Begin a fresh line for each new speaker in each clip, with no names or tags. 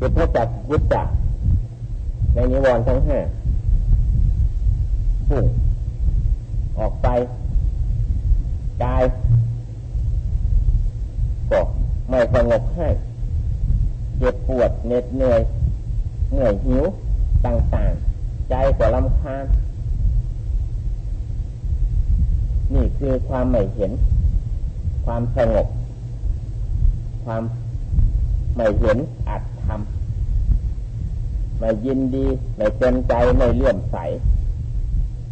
อุทธจักวุจจะในนิวรณ์ทั้งห้าพุ่งออกไปกายก็ไม่สงบให้เจ็บปวดเหน็ดเหนื่อยเหนื่อยหิวต่างๆ ใจก็ลำคาญนี่คือความไม่เห็น ความสงบ ความไม่เห็นอัด ทำไม่ยินดีไม่เต็มใจไม่เลื่อมใส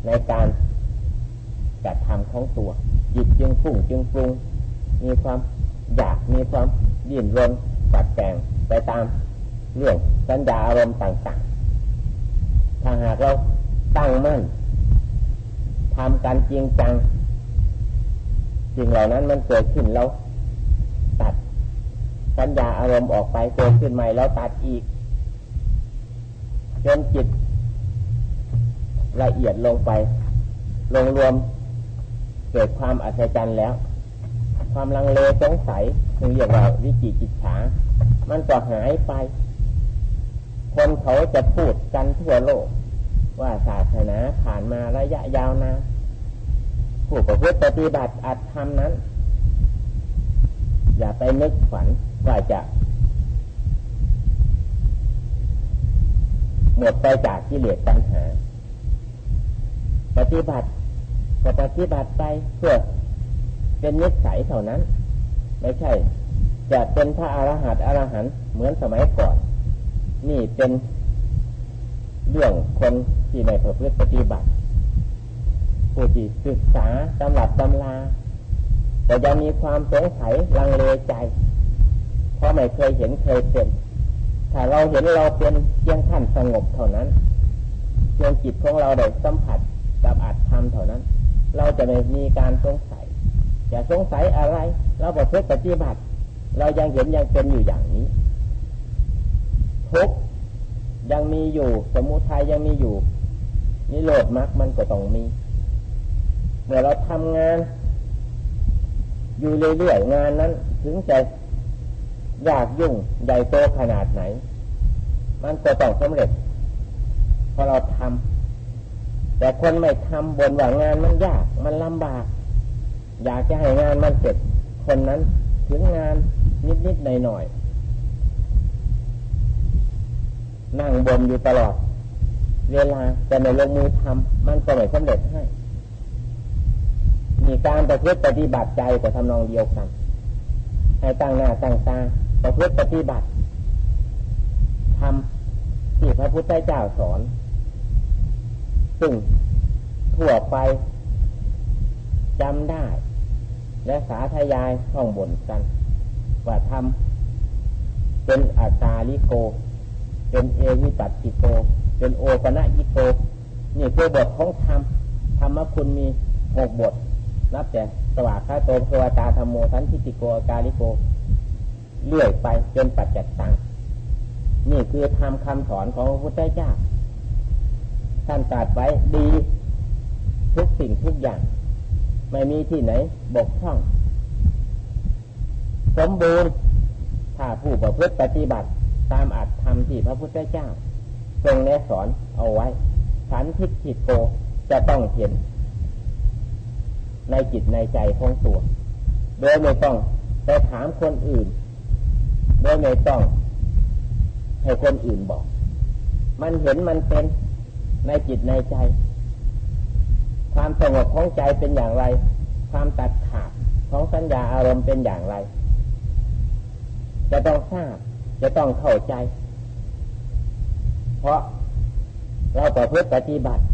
ในการกระทำของตัว จิตจึงฟุ้งจึงปรุง มีความอยากมีความดิ้นรนปัดแต่งไปตามเรื่องสัญญาอารมณ์ต่างๆ ถ้าหากเราตั้งมั่นทำการจริงจังสิ่งเหล่านั้นมันเกิดขึ้นแล้ว สัญญาอารมณ์ออกไปเกิดขึ้นใหม่แล้วตัดอีกจนจิตละเอียดลงไป ลงรวมเกิดความอัศจรรย์แล้ว ความลังเลสงสัยถึงเรียกว่าวิจิจิตฉา มันก็หายไป คนเขาจะพูดกันทั่วโลก ว่าศาสนาผ่านมาระยะยาวนานผู้ประพฤติปฏิบัติอาจทำนั้น อย่าไปนึกฝัน ว่าจะหมดไปจากกิเลสปัญหา ปฏิบัติก็ปฏิบัติไปเพื่อเป็นนิสัยเท่านั้น ไม่ใช่ จะเป็นพระอรหันต์อรหันต์เหมือนสมัยก่อน นี่เป็นเรื่องคนที่ในประพฤติปฏิบัติผู้ที่ศึกษาตำรับตำลาแต่ยังมีความสงสัยลังเลใจ ราะไม่เคยเห็นเคยเป็น ถ้าเราเห็นเราเป็นเพียงขั้นสงบเท่านั้นเพียงจิตของเราได้สัมผัสกับอัตธรรมเท่านั้น เราจะไม่มีการสงสัยจะสงสัยอะไร เราประพฤติปฏิบัติ เรายังเห็นยังเป็นอยู่อย่างนี้ทุกยังมีอยู่ สมุทัยยังมีอยู่นิโรธมรรคมันก็ต้องมี เมื่อเราทำงาน อยู่เรื่อยๆงานนั้น ถึงจะ ยากยุ่งใหญ่โตขนาดไหน มันก็ต้องสำเร็จพอเราทำแต่คนไม่ทำบนว่างานมันยากมันลำบาก อยากจะให้งานมันเสร็จ คนนั้นถึงงานนิดๆหน่อยๆนั่งบนอยู่ตลอด เวลาจะไม่ลงมือทำมันก็ไม่สำเร็จให้ มีการประพฤติปฏิบัติใจก็ทำนองเดียวกันให้ตั้งหน้าตั้งตา ประพฤติปฏิบัติทำที่พระพุทธเจ้าสอน ซึ่งทั่วไปจำได้ และสาธยายท่องบนกัน ว่าทำเป็นอาตาลิโก เป็นเอวิปัสสิโก เป็นโอปนะยิโก นี่คือบทของธรรมธรรมคุณมีหกบท นับแต่สวากขาโตสวตาธรรมโมทันทิติโก กาลิโก เลื่อยไปจนปัจจัดตังนี่คือทำคำสอนของพระพุทธเจ้าท่านตรัสไว้ดีทุกสิ่งทุกอย่าง ไม่มีที่ไหนบกพร่อง สมบูรณ์ถ้าผู้ประพฤติปฏิบัติตามอัตธรรมที่พระพุทธเจ้า ทรงแนะสอนเอาไว้สันทิฏฐิโกจะต้องเห็น ในจิตในใจของตัว โดยไม่ต้องไปถามคนอื่น โดยไม่ต้อง ให้คนอื่นบอก มันเห็นมันเป็นในจิตในใจ ความสงบของใจเป็นอย่างไร ความตัดขาดของสัญญาอารมณ์เป็นอย่างไร จะต้องทราบ จะต้องเข้าใจ เพราะเราประพฤติปฏิบัติ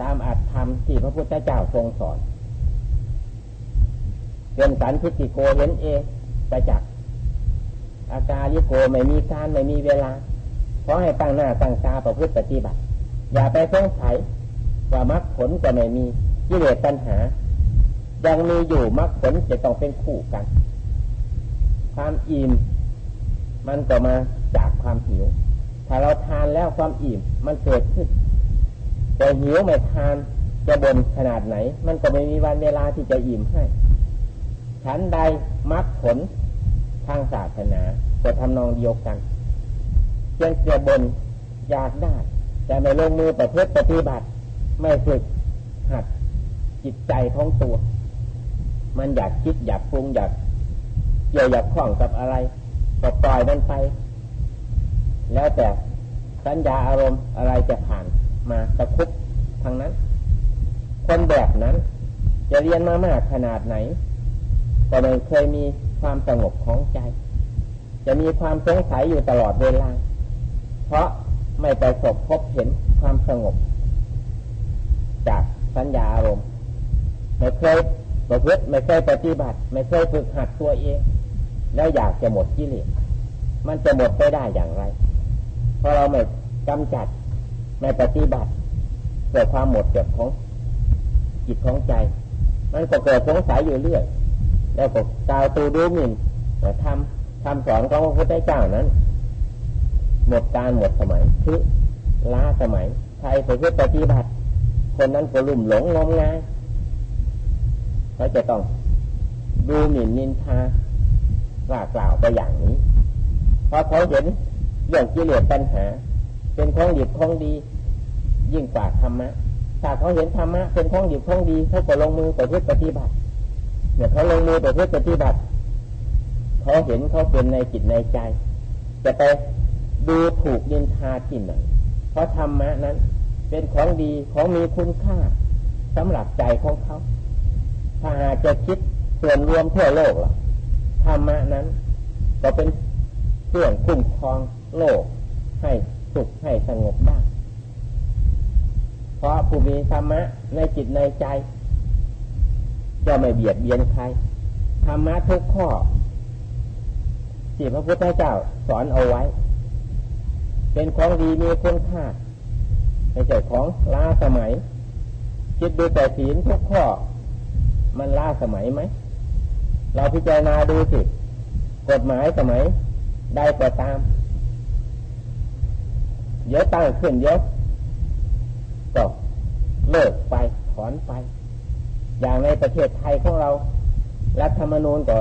ตามอัตธรรมที่พระพุทธเจ้าทรงสอนเป็นสันทิติโกเห็นเองไปจาก อาการลิโกไม่มีการไม่มีเวลาขอให้ตั้งหน้าตั้งตาประพฤติปฏิบัติ อย่าไปสงสัยว่ามรรคผลจะไม่มีกิเลสปัญหา ยังมีอยู่มรรคผลจะต้องเป็นคู่กัน ความอิ่มมันก็มาจากความหิว ถ้าเราทานแล้วความอิ่มมันเกิดขึ้น แต่หิวไม่ทานจะบนขนาดไหน มันก็ไม่มีวันเวลาที่จะอิ่มให้ฉันใดมรรคผล ทางศาสนาก็ทำนองเดียวกันถพียงแต่บนอยากได้ แต่ไม่ลงมือประพฤติปฏิบัติ ไม่ฝึกหัดจิตใจของตัว มันอยากคิดอยากปรุงอยากเกี่ยวอยากคล้องกับอะไรก็ปล่อยมันไป แล้วแต่สัญญาอารมณ์อะไรจะผ่านมาตะคุบทางนั้น คนแบบนั้น จะเรียนมามากขนาดไหน ก็ไม่เคยมี ความสงบของใจ จะมีความสงสัยอยู่ตลอดเวลา เพราะไม่ประสบพบเห็นความสงบ จากสัญญาอารมณ์ไม่เคยประพฤติไม่เคยปฏิบัติ ไม่เคยฝึกหัดตัวเอง แล้วอยากจะหมดกิเลสมันจะหมดไปได้อย่างไร เพราะเราไม่กำจัดไม่ปฏิบัติเกิดความหมดเจ็บของจิตของใจ มันก็เกิดสงสัยอยู่เรื่อย แล้วก็กาวตูดูหมิ่นทำทำสอนของพระพุทธเจ้านั้น หมดการหมดสมัยคือล้าสมัยใครไปเพื่อปฏิบัติ คนนั้นก็ลุ่มหลงงมงายเขาจะต้องดูหมิ่นนินทาว่ากล่าวไปอย่างนี้พอเขาเห็นเรื่องกิเลสปัญหา เป็นของดีของดี ยิ่งกว่าธรรมะถ้าเขาเห็นธรรมะเป็นของดีของดีเขาก็ลงมือไปเพื่อปฏิบัติ เนี่ยเขาลงมือไปเพื่อปฏิบัติเขาเห็นเขาเป็นในจิตในใจ จะไปดูถูกนินทาที่ไหนเพราะธรรมะนั้น เป็นของดีของมีคุณค่าสำหรับใจของเขา ถ้าหากจะคิดส่วนรวมทั่วโลกล่ะธรรมะนั้น ก็เป็นเครื่องคุ้มครองโลก ให้สุขให้สงบได้เพราะผู้มีธรรมะในจิตในใจ จะไม่เบียดเบียนใครธรรมะทุกข้อที่พระพุทธเจ้าสอนเอาไว้ เป็นของดีมีคุณค่าไม่ใช่ของล้าสมัย คิดดูแต่ศีลทุกข้อ มันล้าสมัยไหม เราพิจารณาดูสิกฎหมายสมัยได้ก็ตามเดี๋ยวตั้งขึ้นเดี๋ยวก็เลิกไปถอนไป อย่างในประเทศไทยของเรา รัฐธรรมนูญก็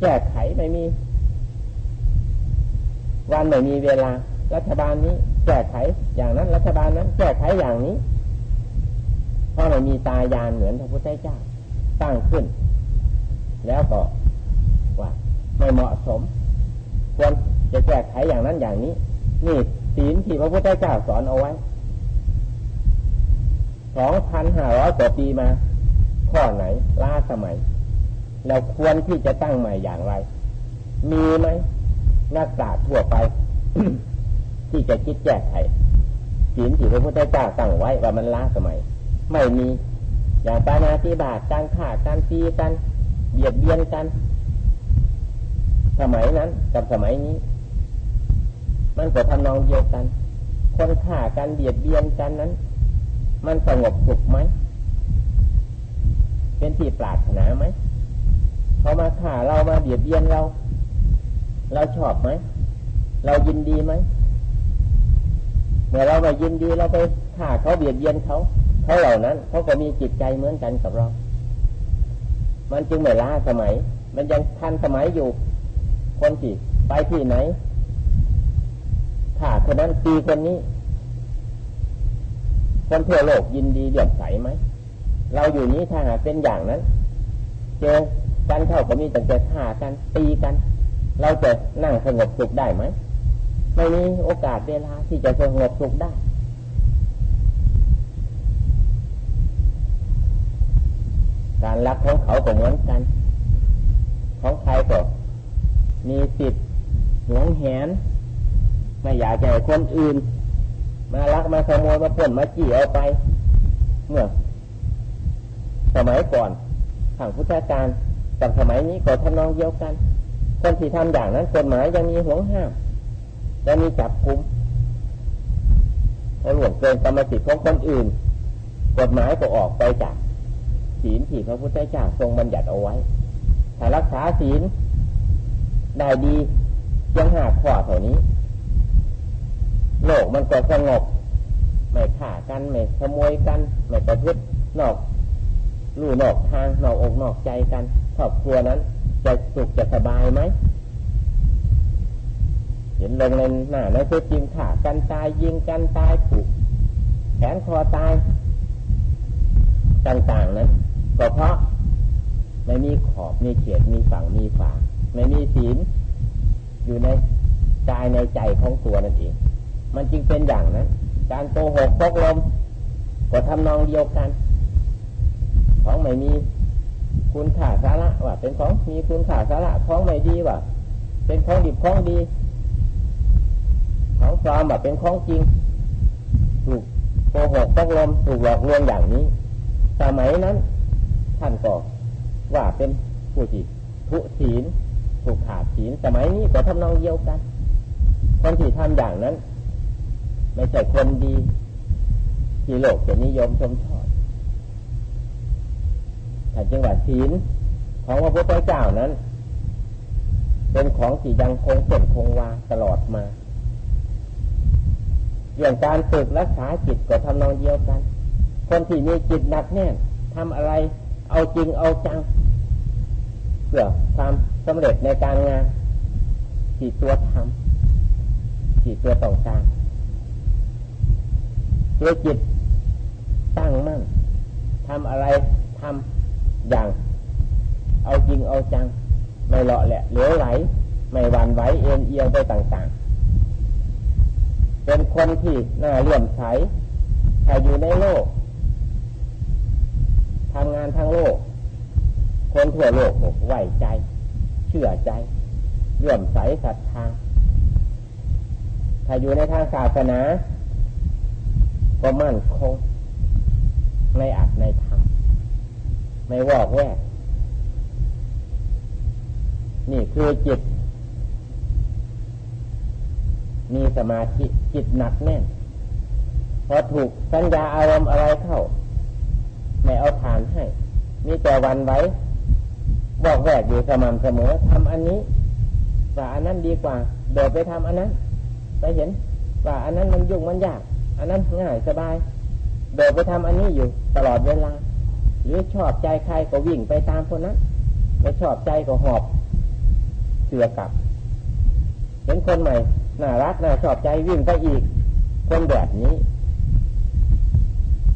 แก้ไขไม่มี วันไม่มีเวลา รัฐบาลนี้แก้ไขอย่างนั้น รัฐบาลนั้นแก้ไขอย่างนี้ เพราะไม่มีตายานเหมือนพระพุทธเจ้าตั้งขึ้น แล้วก็ว่าไม่เหมาะสม ควรจะแก้ไขอย่างนั้นอย่างนี้ นี่ศีลที่พระพุทธเจ้าสอนเอาไว้สองพันห้าร้อยกว่าปีมา ข้อไหนล้าสมัย เราควรที่จะตั้งใหม่อย่างไร มีไหมนักปราชญ์ทั่วไป ที่จะคิดแก้ไขศีลที่พระพุทธเจ้าตั้งไว้ว่ามันล้าสมัย ไม่มีอย่างปานาติบาตการฆ่าการตีกันเบียดเบียนกัน สมัยนั้นกับสมัยนี้ มันก็ทำนองเดียวกัน คนฆ่ากันเบียดเบียนกันนั้น มันสงบสุขไหม เป็นที่ปรารถนาไหมเขามาฆ่าเรามาเบียดเบียนเรา เราชอบไหม เรายินดีไหมเมื่อเราไม่ยินดีเราไปฆ่าเขาเบียดเบียนเขาเขาเหล่านั้นเขาก็มีจิตใจเหมือนกันกับเรา มันจึงไม่ล้าสมัย มันยังทันสมัยอยู่ คนที่ไปที่ไหนถ้าคนนั้นตีคนนี้ คนทั่วโลกยินดีเดือดใสไหม เราอยู่นี้ถ้าหากเป็นอย่างนั้น เจอกันเท่ากับมีแต่จะฆ่ากันตีกัน เราจะนั่งสงบสุขได้ไหมไม่มีโอกาสเวลาที่จะสงบสุขได้การรักของเขาก็เหมือนกัน ของใครก็มีสิทธิ์หวงแหน ไม่อยากจะให้คนอื่น มาลักมาขโมยมาพ่นมาจี้เอาไป เมื่อ สมัยก่อนทางพุทธการกับสมัยนี้ก็ทำนองเดียวกัน คนที่ทำอย่างนั้นกฎหมายยังมีห่วงห้ามยังมีจับกุมพอหลวงเกินกรรมสิทธิ์ของคนอื่น กฎหมายก็ออกไปจากศีลที่พระพุทธเจ้าทรงบัญญัติเอาไว้ถ้ารักษาศีลได้ดียังหาข้อเท่านี้ โลกมันก็สงบ ไม่ฆ่ากัน ไม่ขโมยกัน ไม่ประพฤตินอก ลู่นอกทางนอกอกนอกใจกันครอบครัวนั้น จะสุขจะสบายไหมเห็นลงในหน้าในคือจริงข่ากันตายยิงกันตายผูกแขนคอตายต่างๆนั้นก็เพราะไม่มีขอบมีเขียดมีฝั่งมีฝาไม่มีศีลอยู่ในกายในใจของตัวนั่นเองมันจึงเป็นอย่างนั้น การโกหกตกลมก็ทำนองเดียวกัน ของไม่มีคุณค่าสาระว่าเป็นของมีคุณค่าสาระของไม่ดีว่าเป็นของดีของดี ของปลอมว่าเป็นของจริงถูกโกหกตกลมถูกหลอกลวงอย่างนี้ สมัยนั้นท่านก็ว่าเป็นผู้ที่ทุศีลถูกขาดศีลสมัยนี้ก็ทำนองเดียวกันคนที่ทำอย่างนั้น ไม่ใช่คนดีที่โลกจะนิยมชมชอบ แต่จังหวัดศีลของพระพุทธเจ้านั้น เป็นของที่ยังคงเส้นคงวาตลอดมาอย่างการฝึกรักษาจิตก็ทำนองเดียวกัน คนที่มีจิตหนักแน่นทำอะไรเอาจริงเอาจัง เพื่อความสำเร็จในการงานที่ตัวทำที่ตัวต้องการตัวจิตตั้งมั่นทำอะไรทำ อย่าง เอาจริงเอาจัง ไม่เลาะแหละเหลวไหล ไม่หวั่นไหวเอ็นเอียงไปต่างๆ เป็นคนที่น่าเลื่อมใสแต่อยู่ในโลกทำงานทั้งโลก คนทั่วโลกไหวใจ เชื่อใจเลื่อมใสศรัทธาถ้าอยู่ในทางศาสนา ก็มั่นคงในอัตในธรรม ไม่วอกแวกนี่คือจิต มีสมาธิจิตหนักแน่นพอถูกสัญญาอารมณ์อะไรเข้า ไม่เอาฐานให้ มีแต่วันไว้บอกแวกอยู่สม่ำเสมอทำอันนี้ว่าอันนั้นดีกว่าเดี๋ยวไปทำอันนั้นไปเห็น ว่าอันนั้นมันยุ่งมันยาก อันนั้นง่ายสบายเดี๋ยวไปทำอันนี้อยู่ตลอดเวลา หรือชอบใจใครก็วิ่งไปตามคนนั้นไม่ชอบใจก็หอบเสือกลับ เห็นคนใหม่น่ารักน่าชอบใจวิ่งไปอีก คนแบบนี้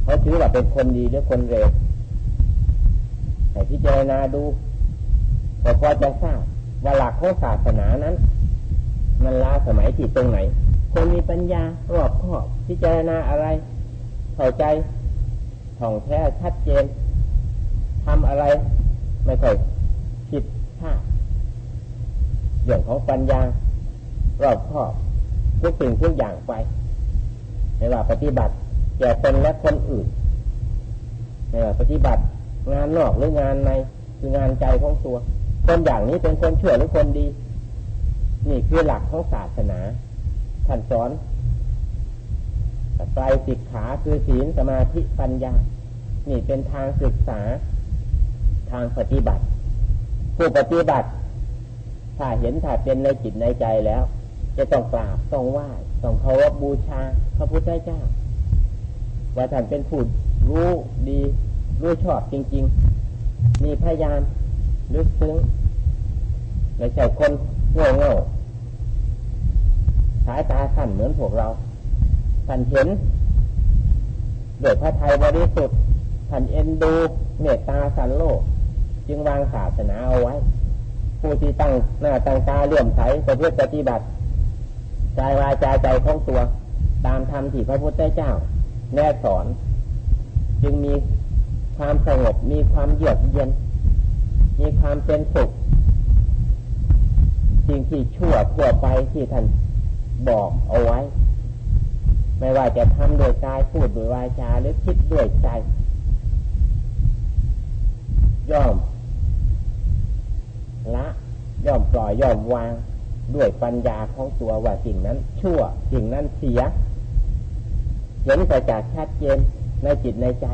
เขาถือว่าเป็นคนดีหรือคนเร็วให้พิจารณาดูพอพอจะทราบว่าหลักของศาสนานั้น มันลาสมัยที่ตรงไหน คนมีปัญญารอบคอบพิจารณาอะไร เข้าใจท่องแท้ชัดเจน ทำอะไร ไม่ค่อยผิดพลาดเรื่องของปัญญารอบคอบทุกสิ่งทุกอย่างไปไม่ว่าปฏิบัติแก่ตนและคนอื่นไม่ว่าปฏิบัติงานนอกหรืองานในคืองานใจของตัว คนอย่างนี้เป็นคนเชื่อหรือคนดี นี่คือหลักของศาสนาท่านสอนไตรสิกขาคือศีลสมาธิปัญญา นี่เป็นทางศึกษา ทางปฏิบัติ ผู้ปฏิบัติ ถ้าเห็นถ้าเป็นในจิตในใจแล้ว จะต้องกราบต้องไหว้ต้องเคารพบูชาพระพุทธเจ้า ว่าท่านเป็นผู้รู้ดีรู้ชอบจริง ๆ มีพยานลึกซึ้งไม่ใช่คนโง่เง่าสายตาสั้นเหมือนพวกเราท่านเห็นโดยพระไทยบริสุทธิ์ท่านเอ็นดูเมตตาสันโลก จึงวางศาสนาเอาไว้ ผู้ที่ตั้งหน้าตั้งตาเลื่อมใสประพฤติปฏิบัติใจวาจาใจของตัว ตามธรรมที่พระพุทธเจ้า แน่สอน จึงมีความสงบมีความเยือกเย็น มีความเป็นสุขสิ่งที่ชั่วทั่วไปที่ท่านบอกเอาไว้ ไม่ว่าจะทำโดยกายพูดโดยวาจาหรือคิดด้วยใจ ย่อม ละย่อมปล่อยย่อมวางด้วยปัญญาของตัวว่าสิ่งนั้น ชั่วสิ่งนั้นเสียเห็นแต่จากชัดเจนในจิตในใจ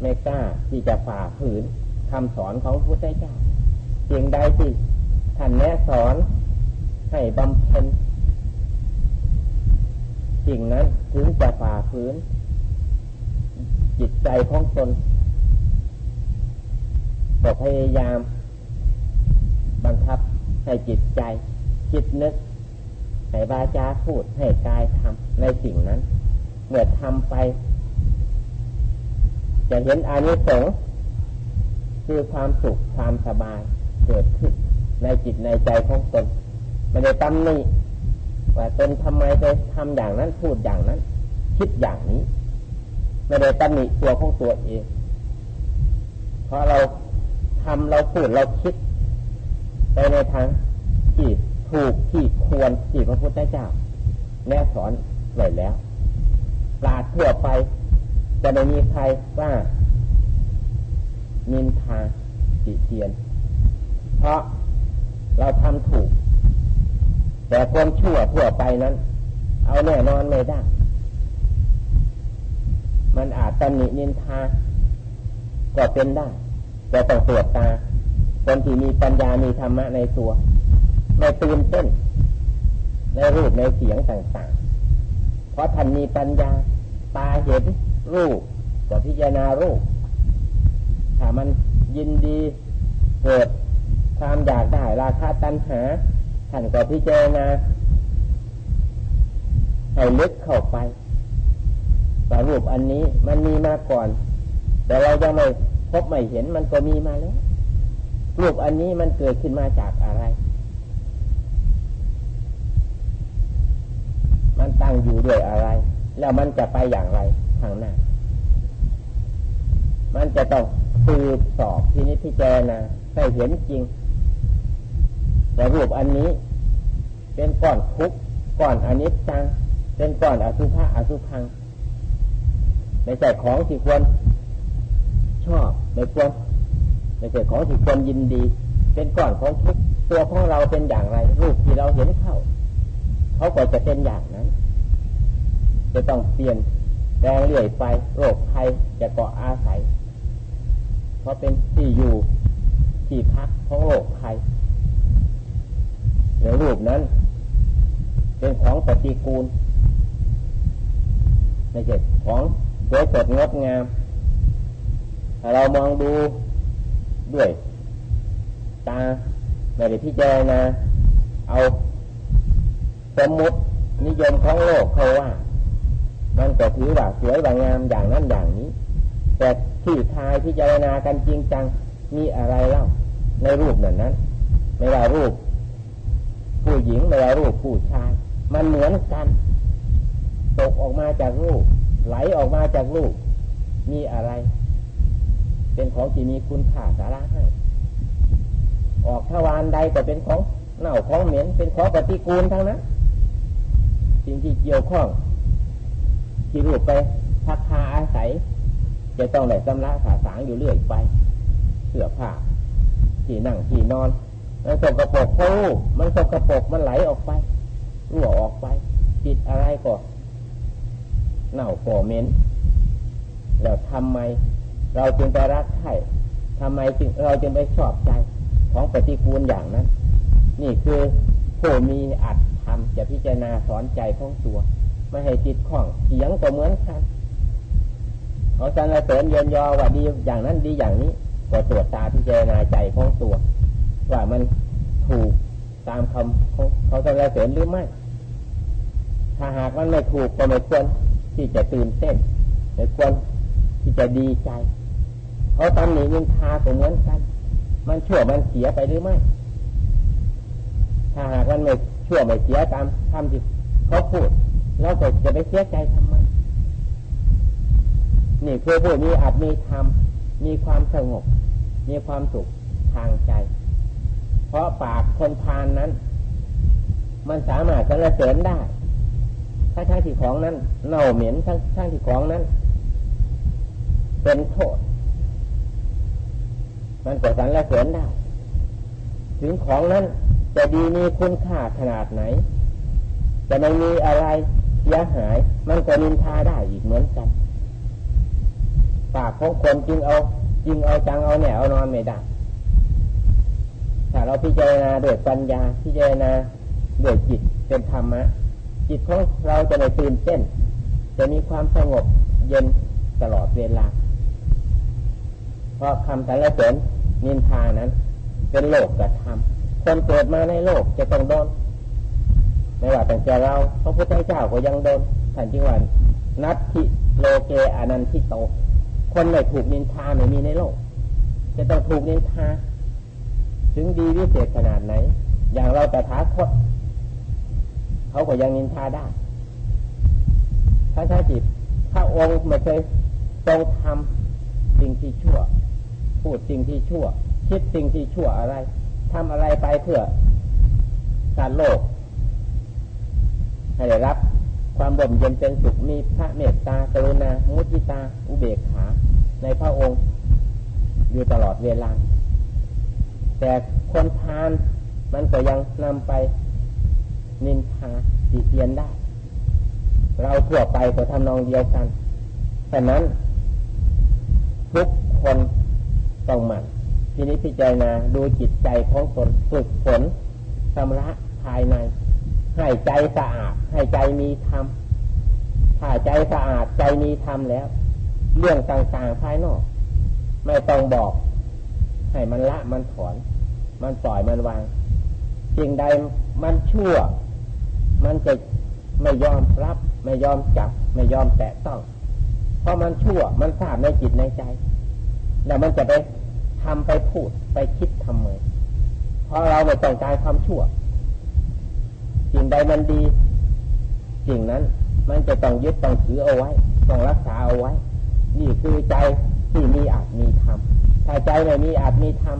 ไม่กล้าที่จะฝ่าฝืนคำสอนของพระพุทธเจ้าสิ่งใดที่ท่านแนะสอนให้บำเพ็ญสิ่งนั้นถึงจะฝ่าฝืน จิตใจของตน ก็พยายาม บังคับให้จิตใจคิดนึกให้บาจาพูดให้กายทำในสิ่งนั้น เมื่อทำไป จะเห็นอานิสงส์คือความสุขความสบายเกิดขึ้นในจิตในใจของตนไม่ได้ตำหนิว่าตนทำไมไปทำอย่างนั้นพูดอย่างนั้น คิดอย่างนี้ไม่ได้ตำหนิตัวของตัวเองเพราะเรา ทำเราพูดเราคิด ไปในทางที่ถูกที่ควรที่พระพุทธเจ้าแนะสอนไว้แล้วปราดทั่วไป จะไม่มีใครว่านินทาติเตียน เพราะเราทำถูก แต่ความชั่วทั่วไปนั้น เอาแน่นอนไม่ได้ มันอาจตำหนินินทาก็เป็นได้ แต่ต้องตรวจตา คนที่มีปัญญามีธรรมะในตัวไม่ตื่นเต้น ในรูปในเสียงต่างๆ เพราะท่านมีปัญญา ตาเห็นรูปก็พิจารณารูป ถ้ามันยินดีเกิดความอยากได้ราคาตัณหาท่านก็พิจารณาให้ลึกเข้าไปว่รูปอันนี้มันมีมาก่อน แต่เรายังไม่ พบไม่เห็นมันก็มีมาแล้วรูปอันนี้มันเกิดขึ้นมาจากอะไร มันตั้งอยู่ด้วยอะไร แล้วมันจะไปอย่างไรทางหน้า มันจะต้องสืบสอบที่นี้พิจารณาให้เห็นจริง แต่รูปอันนี้ เป็นก้อนทุกก้อนอนิจจัง เป็นก้อนอสุภะอสุพัง ไม่ใช่ของที่ควร ชอบไม่ควรไม่ใช่ของที่ควรยินดี เป็นก้อนของทุกตัวของเราเป็นอย่างไร รูปที่เราเห็นเข้า เขาก็จะเป็นอย่างนั้น จะต้องเปลี่ยนแปลงเรื่อยไปโรคภัยจะเกาะอาศัย เพราะเป็นที่อยู่ที่พักของโลกภัยในรูปนั้น เป็นของปฏิกูลไม่ใช่ของสวยสดงดงาม ถ้าเรามองดูด้วย ตาไม่ได้พิจารณาเอาสมมตินิยมของโลกเขาว่า มันก็ถือว่าสวยว่างามอย่างนั้นอย่างนี้ แต่ที่ทายพิจารณากันจริงจังมีอะไรเล่าในรูปนั้นนั้นไม่ว่ารูป ผู้หญิงไม่ว่ารูปผู้ชาย มันเหมือนกัน ตกออกมาจากรูป ไหลออกมาจากรูป มีอะไร เป็นของที่มีคุณค่าสาระให้ ออกทวารใดก็เป็นของเน่าของเหม็นเป็นของปฏิกูลทั้งนั้นสิ่งที่เกี่ยวข้องที่รูปไปพักพาอาศัย จะต้องได้สำลักสาสางอยู่เรื่อยไป เสื้อผ้าที่นั่งที่นอนมันสกปรกเพราะรูมันสกปรกมันไหลออกไปรั่วออกไปติดอะไรก็เน่าก่อเหม็นแล้วทำไม เราจึงไปรักใครทำไมจึงเราจึงไปชอบใจของปฏิกูลอย่างนั้น นี่คือผู้มีอัดทำจะพิจารณาสอนใจของตัว ไม่ให้จิตข้องเสียงก็เหมือนกันเขาสรรเสริญเยินยอว่าดีอย่างนั้นดีอย่างนี้ก็ตรวจตาพิจารณาใจของตัว ว่ามันถูกตามคำของเขาสรรเสริญหรือไม่ถ้าหากมันไม่ถูกก็ไม่ควรที่จะตื่นเต้นไม่ควรที่จะดีใจ เขาตำหนิยินทาก็เหมือนกัน มันชั่วมันเสียไปหรือไม่ ถ้าหากมันไม่ชั่วไม่เสียตามคำที่เขาพูดเราก็จะไปเสียใจทำไม นี่คือผู้มีอัตมีธรรม มีความสงบ มีความสุขทางใจ เพราะปากคนพานนั้น มันสามารถสรรเสริญได้ถ้าทั้งที่ของนั้น เน่าเหม็นทั้งทั้งที่ของนั้น เป็นโทษ มันก็สรรเสริญได้ ถึงของนั้นจะดีมีคุณค่าขนาดไหน จะไม่มีอะไรเสียหาย มันก็นินทาได้อีกเหมือนกัน ปากของคนจึงเอาจึงเอาจังเอาแหนเอานอนไม่ได้ถ้าเราพิจารณาด้วยปัญญาพิจารณาด้วยจิตเป็นธรรมะจิตของเราจะไม่ตื่นเต้น จะมีความสงบเย็นตลอดเวลา เพราะคำสรรเสริญนินทานั้น เป็นโลกกระทำคนเกิดมาในโลกจะต้องโดนไม่ว่าแต่แต่เราพระพุทธเจ้าก็ยังโดนท่านจึงว่านัตถิโลเกอนันทิโต คนไม่ถูกนินทาไม่มีในโลก จะต้องถูกนินทา ถึงดีวิเศษขนาดไหน อย่างเราแต่ท้าคตเขาก็ยังนินทาได้พระชาจิตพระองค์ไม่เคยทรงทำสิ่งที่ชั่ว พูดสิ่งที่ชั่ว คิดสิ่งที่ชั่วอะไรทำอะไรไปเพื่อการโลก ให้ได้รับ ความบ่มเย็นเป็นสุขมีพระเมตตากรุณา มุทิตา อุเบกขา ในพระองค์ อยู่ตลอดเวลา แต่คนทานมันก็ยังนำไปนินทาติเตียนได้ เราทั่วไปก็ทำนองเดียวกันฉะนั้นทุกคน ต้องหมั่นทีนี้พิจารณาดูจิตใจของตนฝึกฝนชำระภายใน ให้ใจสะอาด ให้ใจมีธรรมถ้าใจสะอาดใจมีธรรมแล้ว เรื่องต่างๆภายนอก ไม่ต้องบอก ให้มันละมันถอน มันปล่อยมันวางสิ่งใดมันชั่ว มันจะไม่ยอมรับ ไม่ยอมจับ ไม่ยอมแตะต้อง เพราะมันชั่วมันทราบในจิตในใจ แล้วมันจะไปทำไปพูดไปคิดทำไมเพราะเราไม่ต้องการความชั่วสิ่งใดมันดีสิ่งนั้น มันจะต้องยึดต้องถือเอาไว้ ต้องรักษาเอาไว้ นี่คือใจที่มีอาจมีธรรมถ้าใจไม่มีอาจมีธรรม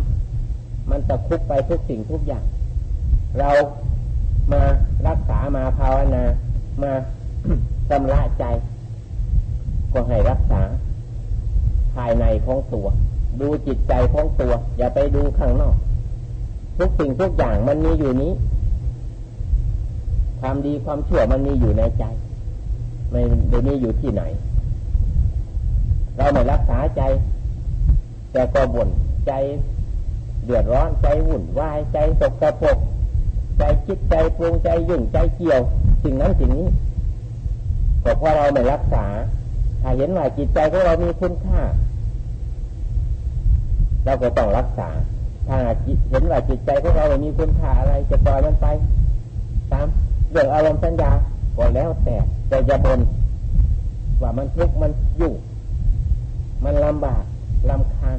มันจะคุบไปทุกสิ่งทุกอย่าง เรามารักษามาภาวนา มาชำระใจ ก็ให้รักษาายในของตัว ดูจิตใจของตัว อย่าไปดูข้างนอก ทุกสิ่งทุกอย่างมันมีอยู่นี้ ความดีความชั่วมันมีอยู่ในใจ ไม่ได้มีอยู่ที่ไหน เราไม่รักษาใจ แต่ก็บ่นใจเดือดร้อนใจหุ่นวายใจตกกระปกใจคิดใจปรุงใจยุ่งใจเกี่ยว สิ่งนั้นสิ่งนี้ก็เพราะเราไม่รักษา ถ้าเห็นว่าจิตใจของเรามีคุณค่า เราก็ต้องรักษา ถ้าเห็นว่าจิตใจของเรามีคุณค่าอะไร จะปล่อยมันไป ตามเรื่องอารมณ์สัญญาก็แล้วแต่แต่จะบนว่ามันทุกข์มันยุ่งมันลำบากลำคาญ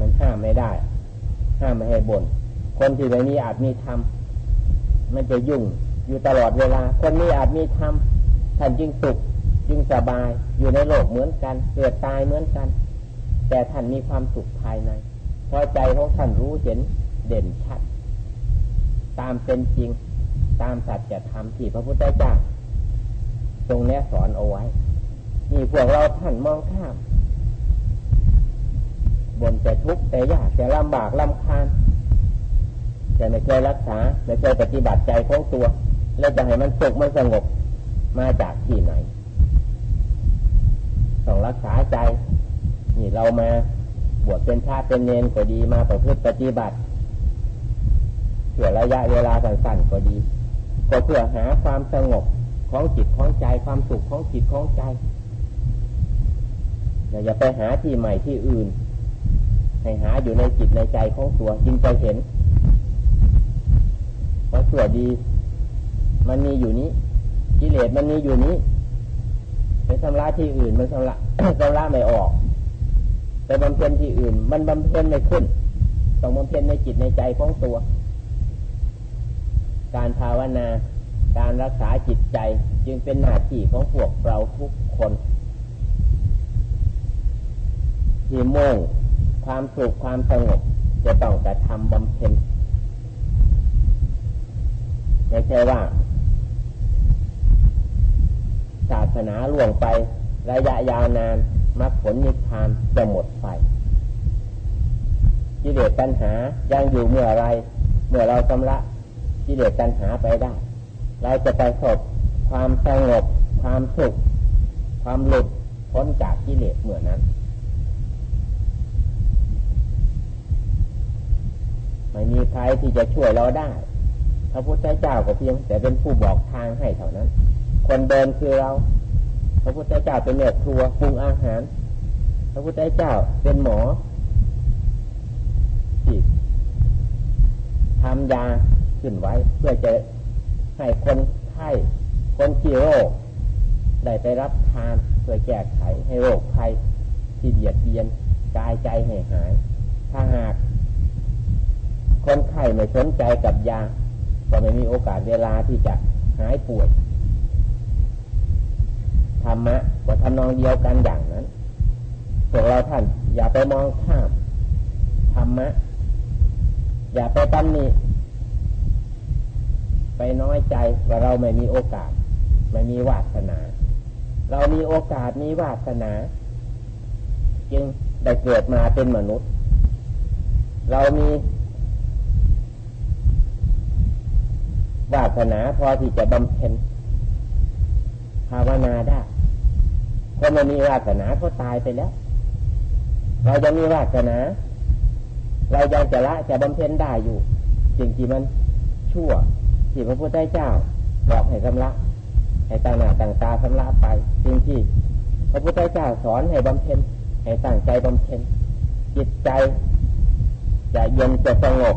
มันห้ามไม่ได้ ห้ามไม่ให้บน่นคนที่ไม่มีอาจมีธรรมมันจะยุ่งอยู่ตลอดเวลา คนนี้อาจมีธรรมท่านจึงสุข จึงสบายอยู่ในโลกเหมือนกัน เกิดตายเหมือนกัน แต่ท่านมีความสุขภายในเพราะใจของท่านรู้เห็นเด่นชัด ตามเป็นจริง ตามสัจธรรมที่พระพุทธเจ้าทรงแนะสอนเอาไว้นี่พวกเราท่านมองข้ามบนแต่ทุกข์แต่ยากแต่ลำบากลำคาญแต่ไม่เคยรักษาไม่เคยปฏิบัติใจของตัว แล้วจะให้มันสุขมันสงบมาจากที่ไหน ต้องรักษาใจ นี่เรามาบวชเป็นชาติเป็นเนนก็ดีมาประพฤติปฏิบัติเพื่อระยะเวลาสั้นๆก็ดี ก็เพื่อหาความสงบของจิตของใจความสุขของจิตของใจอย่าไปหาที่ใหม่ที่อื่น ให้หาอยู่ในจิตในใจของตัวจึงจะเห็นเพราะส่วดี มันมีอยู่นี้กิเลสมันมีอยู่นี้ ไปชำระที่อื่นมันชำระชำระไม่ออก ไปบำเพ็ญที่อื่น มันบำเพ็ญไม่ขึ้น ต้องบำเพ็ญในจิตในใจของตัว การภาวนา การรักษาจิตใจจึงเป็นหน้าที่ของพวกเราทุกคนที่มุ่งความสุขความสงบจะต้องแต่ทำบำเพ็ญไม่ใช่ว่า ศาสนาล่วงไประยะยาวนานมรรคผลนิพพานจะหมดไปกิเลสตัณหายังอยู่เมื่อไร เมื่อเราชำระกิเลสตัณหาไปได้ เราจะไปสบความสงบความสุข ความหลุดพ้นจากกิเลสเมื่อนั้น ไม่มีใครที่จะช่วยเราได้ พระพุทธเจ้าก็เพียงแต่เป็นผู้บอกทางให้เท่านั้น คนเดินคือเรา พระพุทธเจ้าเป็นเนื้อครัวปรุงอาหาร พระพุทธเจ้าเป็นหมอที่ทำยาขึ้นไว้ เพื่อจะให้คนไข้คนที่โรค ได้ไปรับทานเพื่อแก้ไขให้โรคภัยที่เบียดเบียนกายใจให้หาย ถ้าหาก คนไข้ไม่สนใจกับยาก็ไม่มีโอกาสเวลาที่จะหายป่วย ธรรมะก็ทำนองเดียวกันอย่างนั้นพวกเราท่าน อย่าไปมองข้ามธรรมะ อย่าไปตำหนิไปน้อยใจว่าเราไม่มีโอกาส ไม่มีวาสนา เรามีโอกาสมีวาสนา จึงได้เกิดมาเป็นมนุษย์ เรามีวาสนาพอที่จะบำเพ็ญภาวนาได้ คนไม่มีวาสนาเขาตายไปแล้ว เราจะมีวาสนา เรายังจะละจะบำเพ็ญได้อยู่สิ่งที่มันชั่วที่พระพุทธเจ้าบอกให้สำละให้ต่างหน้าต่างตาสำละไปสิ่งที่พระพุทธเจ้าสอนให้บำเพ็ญให้ตั้งใจบำเพ็ญจิตใจจะเย็นจะสงบ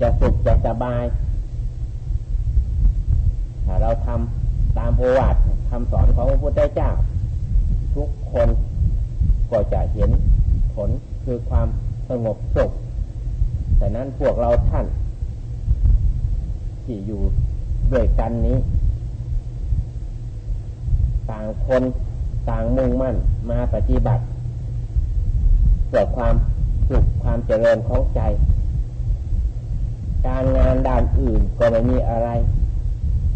จะสุขจะสบายถ้าเราทำตามโอวาทคำสอนของพระพุทธเจ้า ทุกคนก็จะเห็นผลคือความสงบสุขแต่นั้นพวกเราท่าน ที่อยู่ด้วยกันนี้ ต่างคนต่างมุ่งมั่นมาปฏิบัติเพื่อความสุขความเจริญของใจ การงานด้านอื่นก็ไม่มีอะไร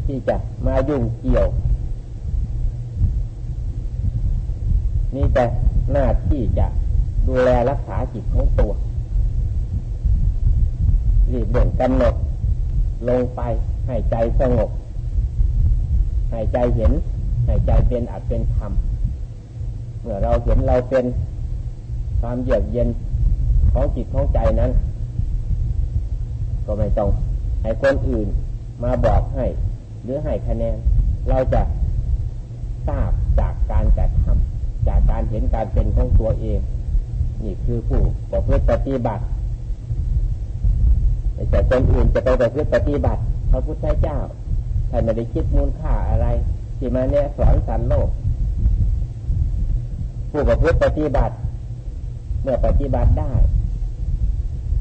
ที่จะมายุ่งเกี่ยว มีแต่หน้าที่จะดูแลรักษาจิตของตัวรีบเบ่งกำหนดลงไปให้ใจสงบให้ใจเห็นให้ใจเป็นอัดเป็นธรรมเมื่อเราเห็นเราเป็นความเยือกเย็นของจิตของใจนั้น ก็ไม่ต้องให้คนอื่นมาบอกให้หรือให้คะแนน เราจะทราบจากการกระทำ จากการเห็นการเป็นของตัวเอง นี่คือผู้ประพฤติปฏิบัติแต่คนอื่นจะไปประพฤติปฏิบัติพระพุทธเจ้าท่านไม่ได้คิดมูลค่าอะไร ที่มาเนี่ยสอนสันโลก ผู้ประพฤติปฏิบัติ เมื่อปฏิบัติได้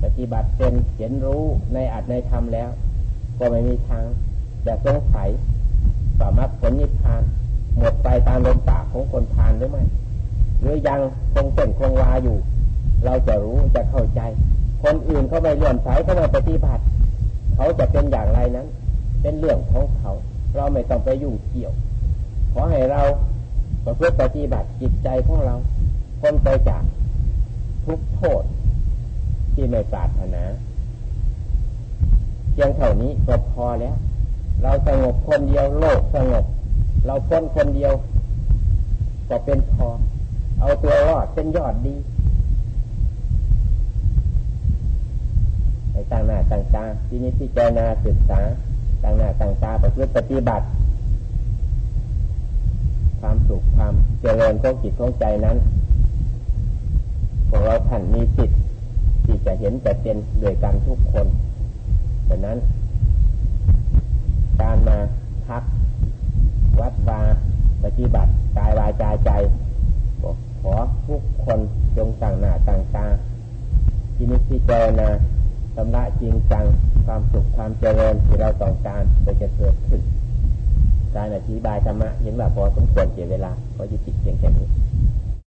ปฏิบัติเป็นเห็นรู้ในอัตในธรรมแล้ว ก็ไม่มีทางจะสงสัยสามารถผลนิพพาน หมดไปตามลมปากของคนพานหรือไม่หรือยังคงเส้นคงวาอยู่ เราจะรู้จะเข้าใจ คนอื่นเขาไม่เลื่อมใสเขาไม่ปฏิบัติ เขาจะเป็นอย่างไรนั้น เป็นเรื่องของเขา เราไม่ต้องไปยุ่งเกี่ยวขอให้เราประพฤติปฏิบัติจิตใจของเราคนไปจากทุกโทษที่ไม่ปรารถนาเพียงเท่านี้ก็พอแล้ว เราสงบคนเดียวโลกสงบ เราพ้นคนเดียว ก็เป็นพอ เอาตัวรอดเป็นยอดดีในต่างหน้าต่างตาที่นี้ที่เจนาศึกษาต่างหน้าต่างตาประพฤติปฏิบัติ ความสุขความเจริญของจิตของใจนั้นวกเราท่านมีสิทธิ์ที่จะเห็นจะเป็นด้วยกันทุกคนดังนั้น การมาพัก วัดวาปฏิบัติกายวาจาใจขอทุกคนจงต่างหน้าต่างตาที่นิพพิจารณาสำระจริงจังความสุขความเจริญที่เราต้องการจะเกิดขึ้นการอธิบายธรรมะเห็นว่าพอสมควรเสียเวลาพอยุติเพียงแค่นี้